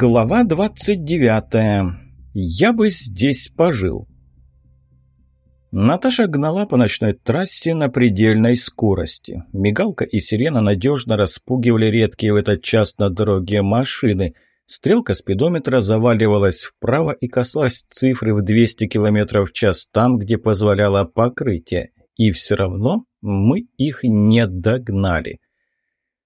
Глава 29. Я бы здесь пожил. Наташа гнала по ночной трассе на предельной скорости. Мигалка и сирена надежно распугивали редкие в этот час на дороге машины. Стрелка спидометра заваливалась вправо и касалась цифры в 200 км в час там, где позволяло покрытие. И все равно мы их не догнали.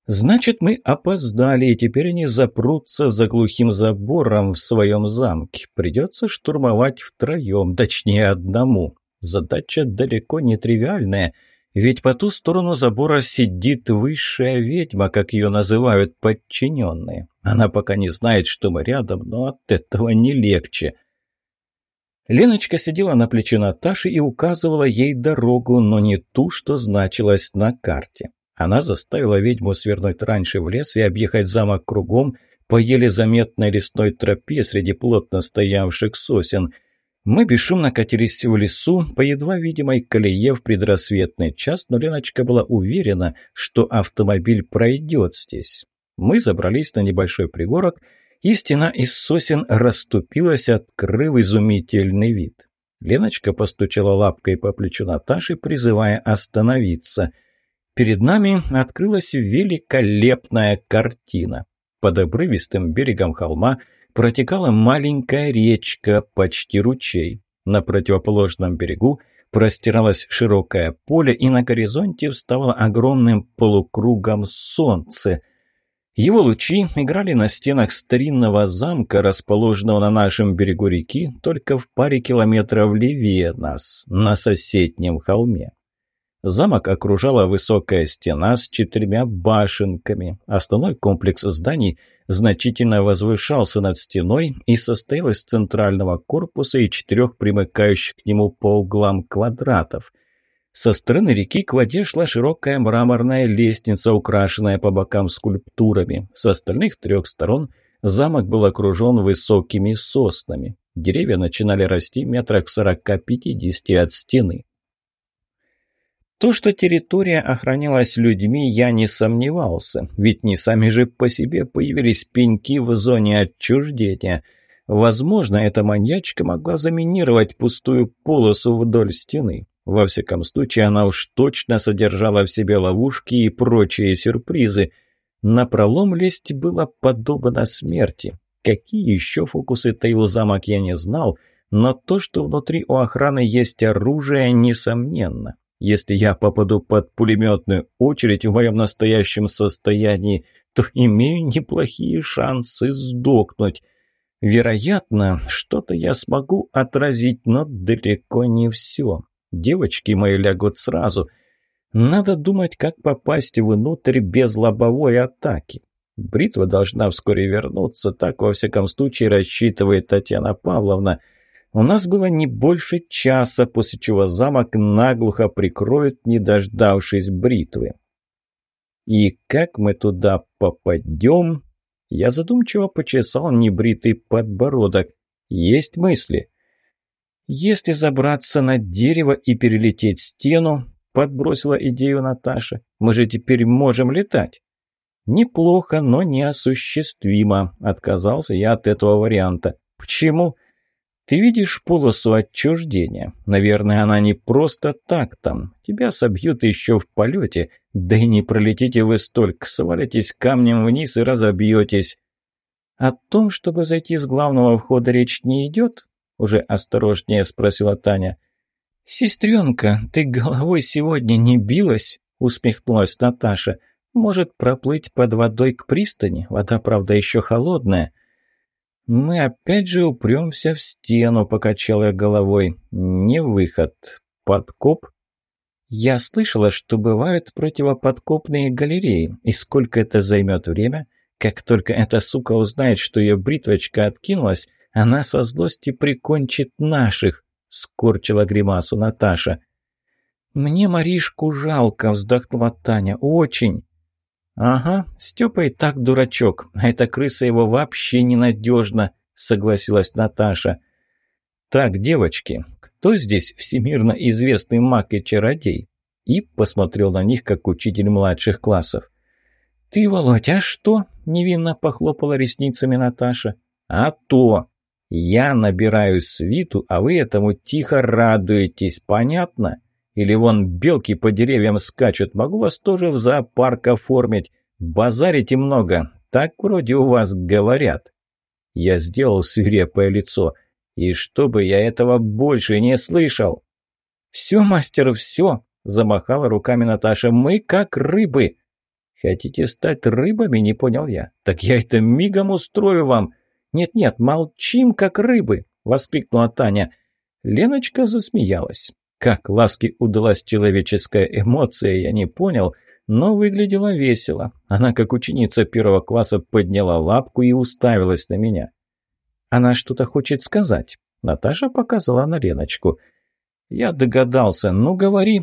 Значит, мы опоздали, и теперь они запрутся за глухим забором в своем замке. Придется штурмовать втроем, точнее одному. Задача далеко не тривиальная, ведь по ту сторону забора сидит высшая ведьма, как ее называют подчиненные. Она пока не знает, что мы рядом, но от этого не легче. Леночка сидела на плече Наташи и указывала ей дорогу, но не ту, что значилось на карте. Она заставила ведьму свернуть раньше в лес и объехать замок кругом по еле заметной лесной тропе среди плотно стоявших сосен. Мы бесшумно катились в лесу по едва видимой колее в предрассветный час, но Леночка была уверена, что автомобиль пройдет здесь. Мы забрались на небольшой пригорок, и стена из сосен расступилась, открыв изумительный вид. Леночка постучала лапкой по плечу Наташи, призывая остановиться – Перед нами открылась великолепная картина. Под обрывистым берегом холма протекала маленькая речка, почти ручей. На противоположном берегу простиралось широкое поле, и на горизонте вставало огромным полукругом солнце. Его лучи играли на стенах старинного замка, расположенного на нашем берегу реки, только в паре километров левее нас, на соседнем холме. Замок окружала высокая стена с четырьмя башенками. Основной комплекс зданий значительно возвышался над стеной и состоял из центрального корпуса и четырех примыкающих к нему по углам квадратов. Со стороны реки к воде шла широкая мраморная лестница, украшенная по бокам скульптурами. С остальных трех сторон замок был окружен высокими соснами. Деревья начинали расти метрах сорока-пятидесяти от стены. То, что территория охранялась людьми, я не сомневался, ведь не сами же по себе появились пеньки в зоне отчуждения. Возможно, эта маньячка могла заминировать пустую полосу вдоль стены. Во всяком случае, она уж точно содержала в себе ловушки и прочие сюрпризы. На пролом лезть было подобно смерти. Какие еще фокусы таил замок, я не знал, но то, что внутри у охраны есть оружие, несомненно. Если я попаду под пулеметную очередь в моем настоящем состоянии, то имею неплохие шансы сдохнуть. Вероятно, что-то я смогу отразить, но далеко не все. Девочки мои лягут сразу. Надо думать, как попасть внутрь без лобовой атаки. Бритва должна вскоре вернуться, так во всяком случае рассчитывает Татьяна Павловна – у нас было не больше часа, после чего замок наглухо прикроют, не дождавшись бритвы. И как мы туда попадем? Я задумчиво почесал небритый подбородок. Есть мысли? Если забраться на дерево и перелететь стену, подбросила идею Наташа, мы же теперь можем летать. Неплохо, но неосуществимо. Отказался я от этого варианта. Почему? Ты видишь полосу отчуждения? Наверное, она не просто так там. Тебя собьют еще в полете. Да и не пролетите вы столько, свалитесь камнем вниз и разобьетесь. О том, чтобы зайти с главного входа, речь не идет? Уже осторожнее спросила Таня. «Сестренка, ты головой сегодня не билась?» усмехнулась Наташа. «Может, проплыть под водой к пристани? Вода, правда, еще холодная». «Мы опять же упремся в стену», — покачал я головой. «Не выход. Подкоп?» «Я слышала, что бывают противоподкопные галереи. И сколько это займет время? Как только эта сука узнает, что ее бритвочка откинулась, она со злости прикончит наших», — скорчила гримасу Наташа. «Мне Маришку жалко», — вздохнула Таня. «Очень». «Ага, Степа и так дурачок, а эта крыса его вообще ненадежна», — согласилась Наташа. «Так, девочки, кто здесь всемирно известный маг и чародей?» И посмотрел на них, как учитель младших классов. «Ты, Володь, а что?» — невинно похлопала ресницами Наташа. «А то! Я набираю свиту, а вы этому тихо радуетесь, понятно? Или вон белки по деревьям скачут, могу вас тоже в зоопарк оформить. Базарите много, так вроде у вас говорят». Я сделал свирепое лицо. «И чтобы я этого больше не слышал!» «Все, мастер, все!» – замахала руками Наташа. «Мы как рыбы!» «Хотите стать рыбами?» – не понял я. «Так я это мигом устрою вам!» «Нет-нет, молчим, как рыбы!» – воскликнула Таня. Леночка засмеялась. Как Ласке удалась человеческая эмоция, я не понял, но выглядела весело. Она, как ученица первого класса, подняла лапку и уставилась на меня. «Она что-то хочет сказать?» Наташа показала на Леночку. «Я догадался. Ну, говори!»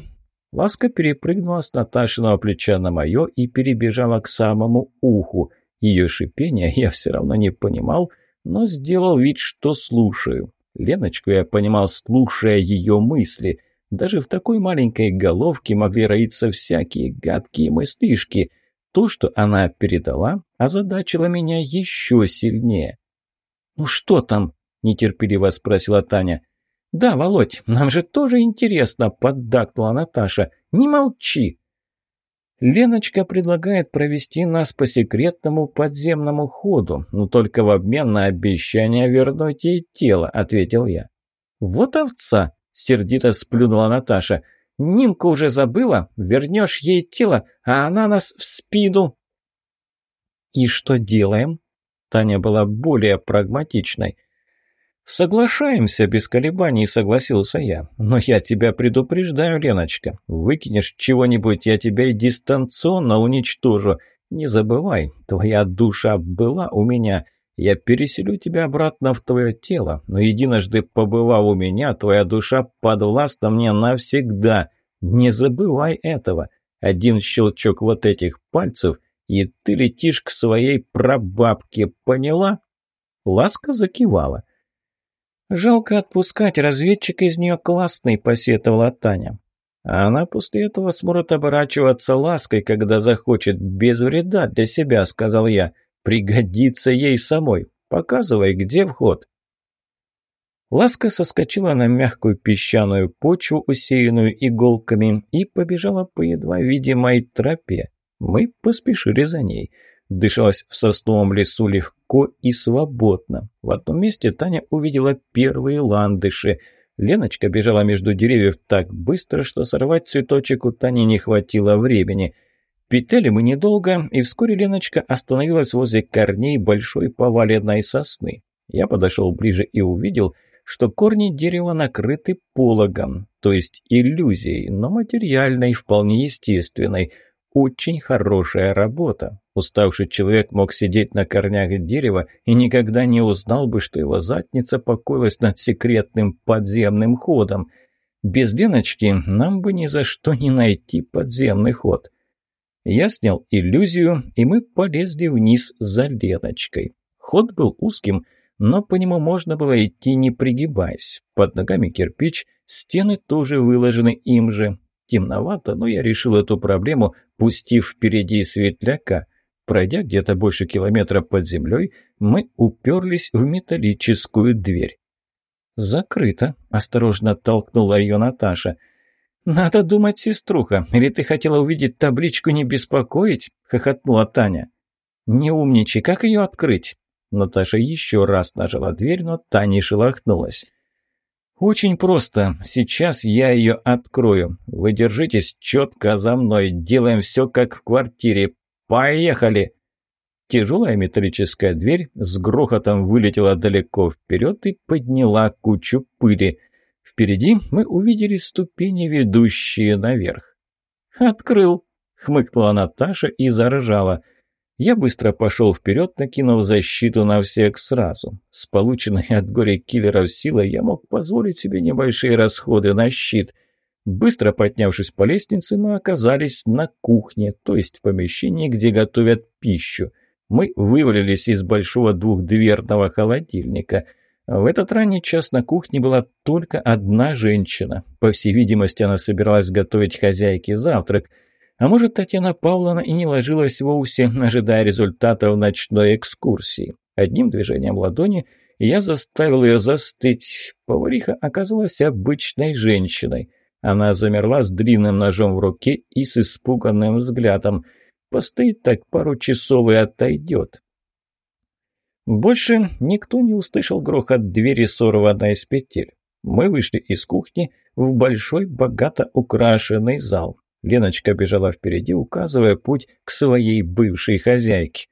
Ласка перепрыгнула с Наташиного плеча на мое и перебежала к самому уху. Ее шипение я все равно не понимал, но сделал вид, что слушаю. Леночку я понимал, слушая ее мысли. Даже в такой маленькой головке могли роиться всякие гадкие мыслишки. То, что она передала, озадачило меня еще сильнее. «Ну что там?» – нетерпеливо спросила Таня. «Да, Володь, нам же тоже интересно», – поддакнула Наташа. «Не молчи». Леночка предлагает провести нас по секретному подземному ходу, но только в обмен на обещание вернуть ей тело», – ответил я. «Вот овца!» – сердито сплюнула Наташа. «Нимка уже забыла? Вернешь ей тело, а она нас в спиду!» «И что делаем?» Таня была более прагматичной – «Соглашаемся, без колебаний», — согласился я. «Но я тебя предупреждаю, Леночка. Выкинешь чего-нибудь, я тебя и дистанционно уничтожу. Не забывай, твоя душа была у меня. Я переселю тебя обратно в твое тело, но единожды побывав у меня, твоя душа подвластна мне навсегда. Не забывай этого. Один щелчок вот этих пальцев, и ты летишь к своей прабабке, поняла?» Ласка закивала. «Жалко отпускать, разведчик из нее классный», — посетовала Таня. А она после этого сможет оборачиваться лаской, когда захочет, без вреда для себя, сказал я. Пригодится ей самой. Показывай, где вход. Ласка соскочила на мягкую песчаную почву, усеянную иголками, и побежала по едва видимой тропе. Мы поспешили за ней. Дышалось в сосновом лесу легко и свободно. В одном месте Таня увидела первые ландыши. Леночка бежала между деревьев так быстро, что сорвать цветочек у Тани не хватило времени. Петляли мы недолго, и вскоре Леночка остановилась возле корней большой поваленной сосны. Я подошел ближе и увидел, что корни дерева накрыты пологом, то есть иллюзией, но материальной, вполне естественной – очень хорошая работа. Уставший человек мог сидеть на корнях дерева и никогда не узнал бы, что его задница покоилась над секретным подземным ходом. Без Леночки нам бы ни за что не найти подземный ход. Я снял иллюзию, и мы полезли вниз за Леночкой. Ход был узким, но по нему можно было идти не пригибаясь. Под ногами кирпич, стены тоже выложены им же. Темновато, но я решил эту проблему, пустив впереди светляка. Пройдя где-то больше километра под землей, мы уперлись в металлическую дверь. «Закрыто», — осторожно толкнула ее Наташа. «Надо думать, сеструха, или ты хотела увидеть табличку «Не беспокоить»?» — хохотнула Таня. «Не умничай, как ее открыть?» Наташа еще раз нажала дверь, но та не шелохнулась. «Очень просто. Сейчас я ее открою. Вы держитесь четко за мной. Делаем все как в квартире. Поехали!» Тяжелая металлическая дверь с грохотом вылетела далеко вперед и подняла кучу пыли. Впереди мы увидели ступени, ведущие наверх. «Открыл!» — хмыкнула Наташа и заржала — я быстро пошел вперед, накинув защиту на всех сразу. С полученной от горя киллеров силой я мог позволить себе небольшие расходы на щит. Быстро поднявшись по лестнице, мы оказались на кухне, то есть в помещении, где готовят пищу. Мы вывалились из большого двухдверного холодильника. В этот ранний час на кухне была только одна женщина. По всей видимости, она собиралась готовить хозяйке завтрак – а может, Татьяна Павловна и не ложилась вовсе, ожидая результатов ночной экскурсии. Одним движением ладони я заставил ее застыть. Повариха оказалась обычной женщиной. Она замерла с длинным ножом в руке и с испуганным взглядом. Постоит так пару часов и отойдет. Больше никто не услышал грохот двери, сорванной из петель. Мы вышли из кухни в большой, богато украшенный зал. Леночка бежала впереди, указывая путь к своей бывшей хозяйке.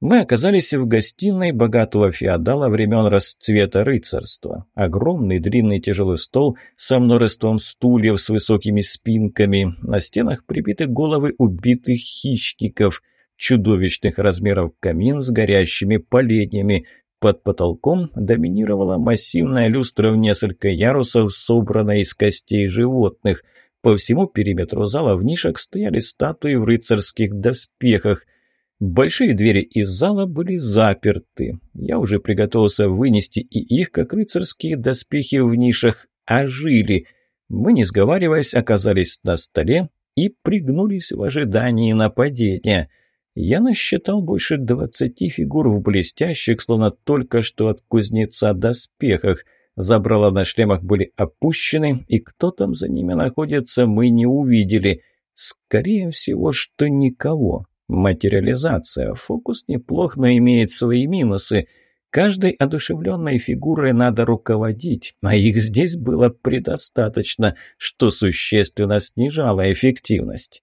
Мы оказались в гостиной богатого феодала времен расцвета рыцарства. Огромный длинный тяжелый стол со множеством стульев с высокими спинками. На стенах прибиты головы убитых хищников. Чудовищных размеров камин с горящими поленьями. Под потолком доминировала массивная люстра в несколько ярусов, собранная из костей животных. По всему периметру зала в нишах стояли статуи в рыцарских доспехах – Большие двери из зала были заперты. Я уже приготовился вынести и их, как рыцарские доспехи в нишах, ожили. Мы, не сговариваясь, оказались на столе и пригнулись в ожидании нападения. Я насчитал больше двадцати фигур в блестящих, словно только что от кузнеца доспехах. Забрала на шлемах были опущены, и кто там за ними находится, мы не увидели. Скорее всего, что никого. Материализация. Фокус неплох, но имеет свои минусы. Каждой одушевленной фигурой надо руководить, а их здесь было предостаточно, что существенно снижало эффективность.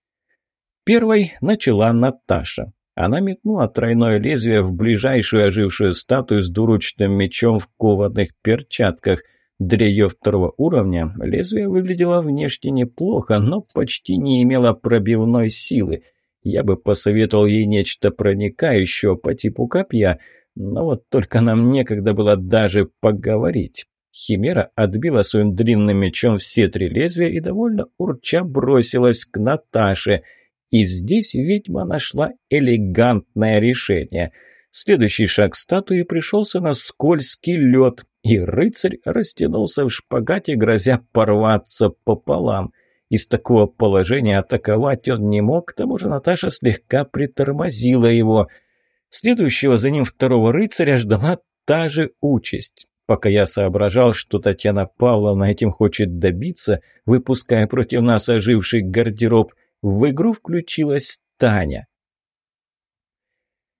Первой начала Наташа. Она метнула тройное лезвие в ближайшую ожившую статую с двуручным мечом в кованых перчатках. Для ее второго уровня лезвие выглядело внешне неплохо, но почти не имело пробивной силы. Я бы посоветовал ей нечто проникающее по типу копья, но вот только нам некогда было даже поговорить. Химера отбила своим длинным мечом все три лезвия и довольно урча бросилась к Наташе. И здесь ведьма нашла элегантное решение. Следующий шаг статуи пришелся на скользкий лед, и рыцарь растянулся в шпагате, грозя порваться пополам – из такого положения атаковать он не мог, к тому же Наташа слегка притормозила его. Следующего за ним второго рыцаря ждала та же участь. Пока я соображал, что Татьяна Павловна этим хочет добиться, выпуская против нас оживший гардероб, в игру включилась Таня.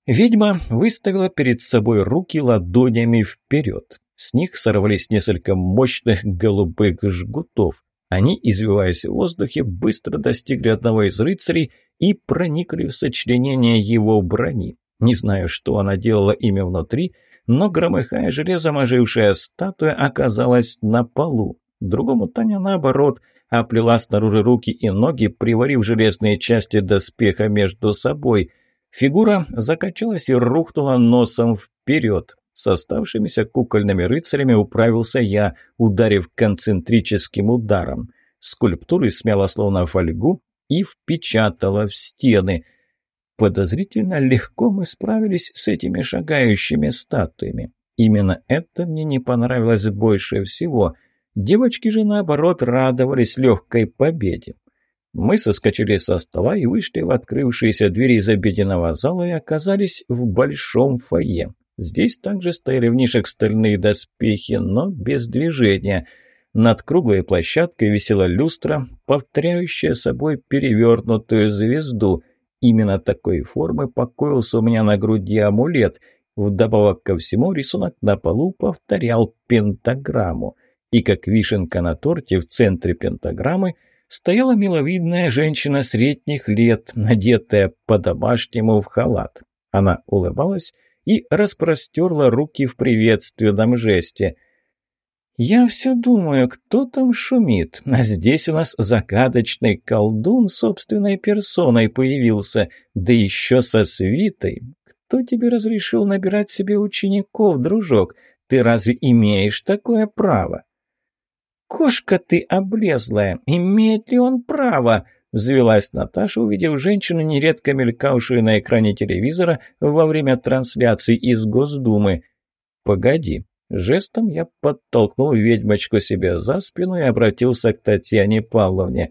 Ведьма выставила перед собой руки ладонями вперед. С них сорвались несколько мощных голубых жгутов. Они, извиваясь в воздухе, быстро достигли одного из рыцарей и проникли в сочленение его брони. Не знаю, что она делала ими внутри, но, громыхая железом, ожившая статуя оказалась на полу. Другому Таня, наоборот, оплела снаружи руки и ноги, приварив железные части доспеха между собой. Фигура закачалась и рухнула носом вперед. С оставшимися кукольными рыцарями управился я, ударив концентрическим ударом. Скульптуры смяла словно фольгу и впечатала в стены. Подозрительно легко мы справились с этими шагающими статуями. Именно это мне не понравилось больше всего. Девочки же, наоборот, радовались легкой победе. Мы соскочили со стола и вышли в открывшиеся двери из обеденного зала и оказались в большом фойе. Здесь также стояли в нишах стальные доспехи, но без движения. Над круглой площадкой висела люстра, повторяющая собой перевернутую звезду. Именно такой формы покоился у меня на груди амулет. Вдобавок ко всему рисунок на полу повторял пентаграмму. И как вишенка на торте в центре пентаграммы стояла миловидная женщина средних лет, надетая по-домашнему в халат. Она улыбалась и распростерла руки в приветственном жесте. «Я все думаю, кто там шумит, а здесь у нас загадочный колдун собственной персоной появился, да еще со свитой. Кто тебе разрешил набирать себе учеников, дружок? Ты разве имеешь такое право?» «Кошка ты облезлая! Имеет ли он право?» Взвелась Наташа, увидев женщину, нередко мелькавшую на экране телевизора во время трансляции из Госдумы. «Погоди». Жестом я подтолкнул ведьмочку себе за спину и обратился к Татьяне Павловне.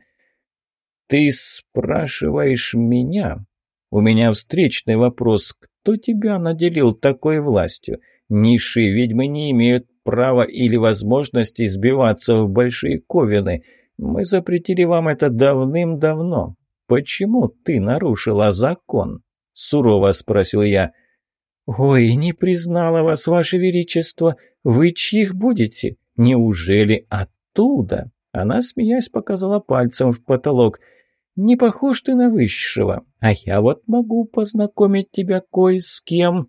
«Ты спрашиваешь меня?» «У меня встречный вопрос. кто тебя наделил такой властью? Низшие ведьмы не имеют права или возможности сбиваться в большие ковины. Мы запретили вам это давным-давно. Почему ты нарушила закон?» — сурово спросил я. «Ой, не признала вас, ваше величество. Вы чьих будете? Неужели оттуда?» Она, смеясь, показала пальцем в потолок. «Не похож ты на высшего, а я вот могу познакомить тебя кое с кем».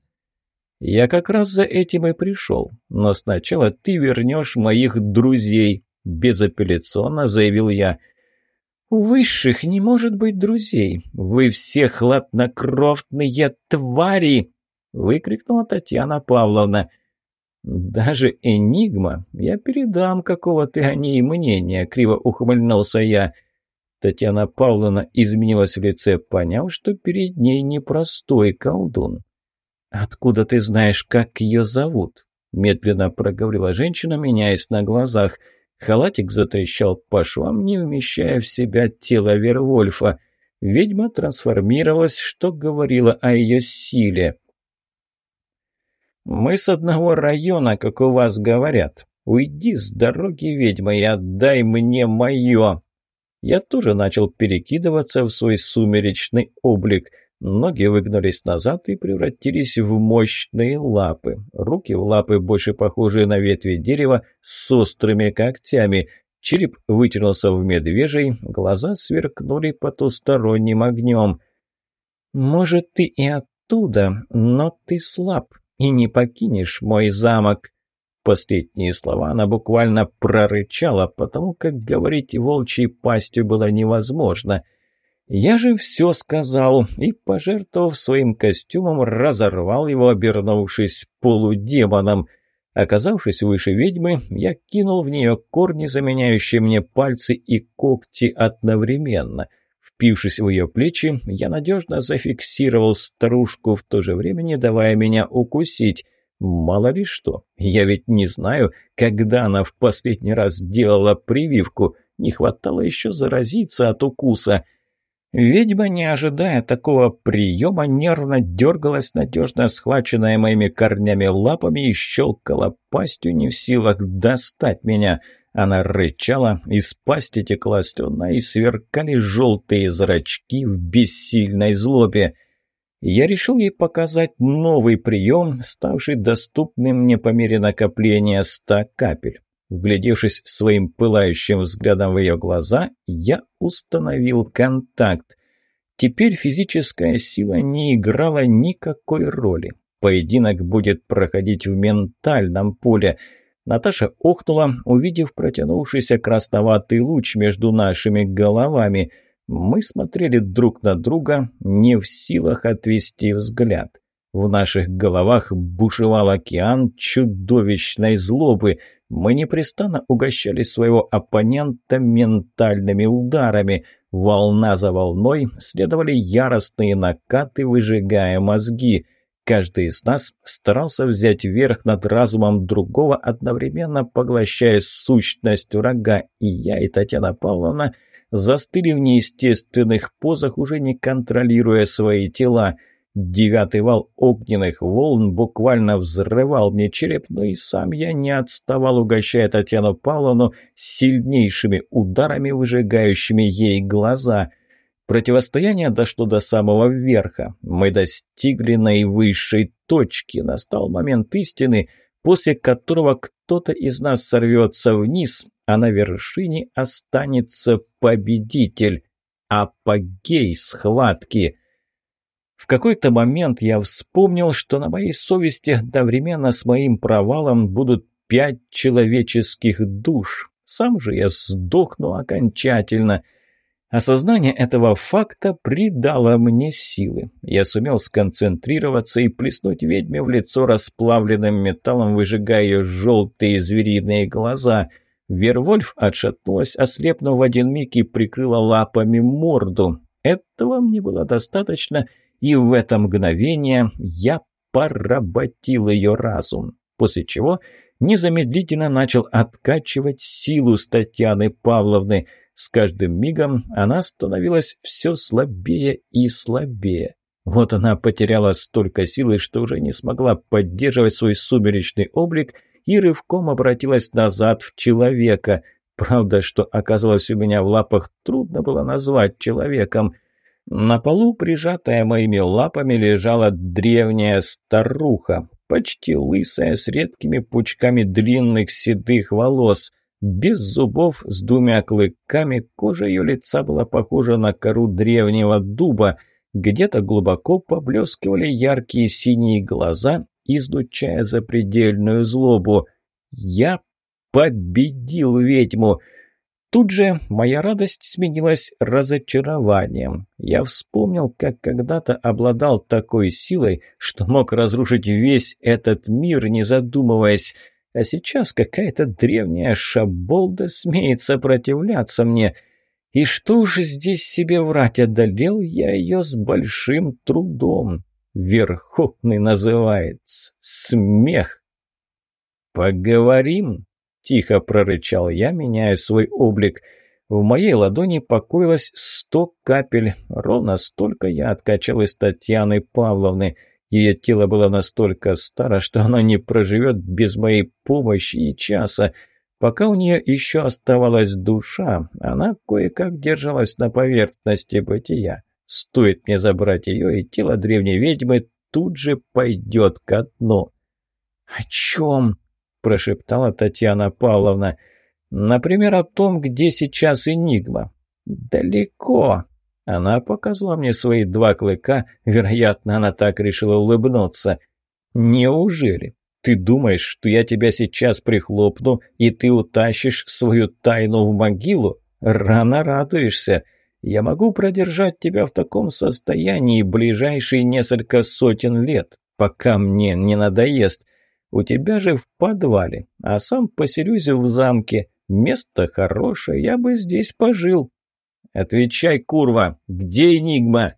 «Я как раз за этим и пришел, но сначала ты вернешь моих друзей», — безапелляционно заявил я. «У высших не может быть друзей. Вы все хладнокровные твари!» — выкрикнула Татьяна Павловна. «Даже Энигма я передам, какого ты о ней мнения», — криво ухмыльнулся я. Татьяна Павловна изменилась в лице, поняв, что перед ней непростой колдун. «Откуда ты знаешь, как ее зовут?» — медленно проговорила женщина, меняясь на глазах. Халатик затрещал по швам, не вмещая в себя тело Вервольфа. Ведьма трансформировалась, что говорило о ее силе. «Мы с одного района, как у вас говорят. Уйди с дороги, ведьма, и отдай мне мое!» Я тоже начал перекидываться в свой сумеречный облик – Ноги выгнулись назад и превратились в мощные лапы. Руки в лапы, больше похожие на ветви дерева, с острыми когтями. Череп вытянулся в медвежий, глаза сверкнули потусторонним огнем. «Может, ты и оттуда, но ты слаб и не покинешь мой замок». Последние слова она буквально прорычала, потому как говорить волчьей пастью было невозможно – я же все сказал и, пожертвовав своим костюмом, разорвал его, обернувшись полудемоном. Оказавшись выше ведьмы, я кинул в нее корни, заменяющие мне пальцы и когти одновременно. Впившись в ее плечи, я надежно зафиксировал старушку, в то же время не давая меня укусить. Мало ли что, я ведь не знаю, когда она в последний раз делала прививку. Не хватало еще заразиться от укуса. Ведьма, не ожидая такого приема, нервно дергалась, надежно схваченная моими корнями лапами и щелкала пастью, не в силах достать меня. Она рычала, из пасти текла слюна и сверкали желтые зрачки в бессильной злобе. Я решил ей показать новый прием, ставший доступным мне по мере накопления ста капель. Вглядевшись своим пылающим взглядом в ее глаза, я установил контакт. Теперь физическая сила не играла никакой роли. Поединок будет проходить в ментальном поле. Наташа охнула, увидев протянувшийся красноватый луч между нашими головами. Мы смотрели друг на друга, не в силах отвести взгляд. В наших головах бушевал океан чудовищной злобы – мы непрестанно угощали своего оппонента ментальными ударами. Волна за волной следовали яростные накаты, выжигая мозги. Каждый из нас старался взять верх над разумом другого, одновременно поглощая сущность врага, и я, и Татьяна Павловна застыли в неестественных позах, уже не контролируя свои тела – Девятый вал огненных волн буквально взрывал мне череп, но и сам я не отставал, угощая Татьяну Павловну сильнейшими ударами, выжигающими ей глаза. Противостояние дошло до самого верха. Мы достигли наивысшей точки. Настал момент истины, после которого кто-то из нас сорвется вниз, а на вершине останется победитель. Апогей схватки — в какой-то момент я вспомнил, что на моей совести одновременно с моим провалом будут пять человеческих душ. Сам же я сдохну окончательно. Осознание этого факта придало мне силы. Я сумел сконцентрироваться и плеснуть ведьме в лицо расплавленным металлом, выжигая ее желтые звериные глаза. Вервольф отшатнулась, ослепнув в один миг и прикрыла лапами морду. Этого мне было достаточно — и в это мгновение я поработил ее разум, после чего незамедлительно начал откачивать силу Татьяны Павловны. С каждым мигом она становилась все слабее и слабее. Вот она потеряла столько силы, что уже не смогла поддерживать свой сумеречный облик и рывком обратилась назад в человека. Правда, что оказалось у меня в лапах, трудно было назвать человеком. На полу, прижатая моими лапами, лежала древняя старуха, почти лысая, с редкими пучками длинных седых волос. Без зубов, с двумя клыками, кожа ее лица была похожа на кору древнего дуба. Где-то глубоко поблескивали яркие синие глаза, излучая запредельную злобу. «Я победил ведьму!» Тут же моя радость сменилась разочарованием. Я вспомнил, как когда-то обладал такой силой, что мог разрушить весь этот мир, не задумываясь. А сейчас какая-то древняя шаболда смеет сопротивляться мне. И что уж здесь себе врать, одолел я ее с большим трудом. Верховный называется. Смех. «Поговорим?» Тихо прорычал я, меняя свой облик. В моей ладони покоилось сто капель. Ровно столько я откачал из Татьяны Павловны. Ее тело было настолько старо, что оно не проживет без моей помощи и часа. Пока у нее еще оставалась душа, она кое-как держалась на поверхности бытия. Стоит мне забрать ее, и тело древней ведьмы тут же пойдет ко дну. «О чем?» Прошептала Татьяна Павловна. «Например, о том, где сейчас Энигма». «Далеко». Она показала мне свои два клыка. Вероятно, она так решила улыбнуться. «Неужели? Ты думаешь, что я тебя сейчас прихлопну, и ты утащишь свою тайну в могилу? Рано радуешься. Я могу продержать тебя в таком состоянии ближайшие несколько сотен лет, пока мне не надоест. У тебя же в подвале, а сам поселюсь в замке. Место хорошее, я бы здесь пожил. Отвечай, курва, где Энигма?